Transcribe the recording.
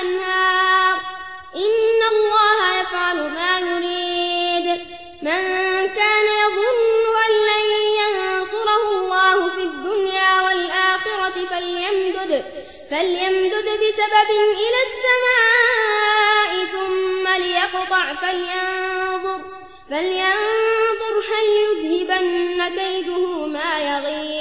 الأنهار. إن الله يفعل ما يريد. من كان يظن أن لن ينصره الله في الدنيا والآخرة فليمدد, فليمدد بسبب إلى السماء ثم ليقطع فلينظر, فلينظر هل يذهبن كيده ما يغير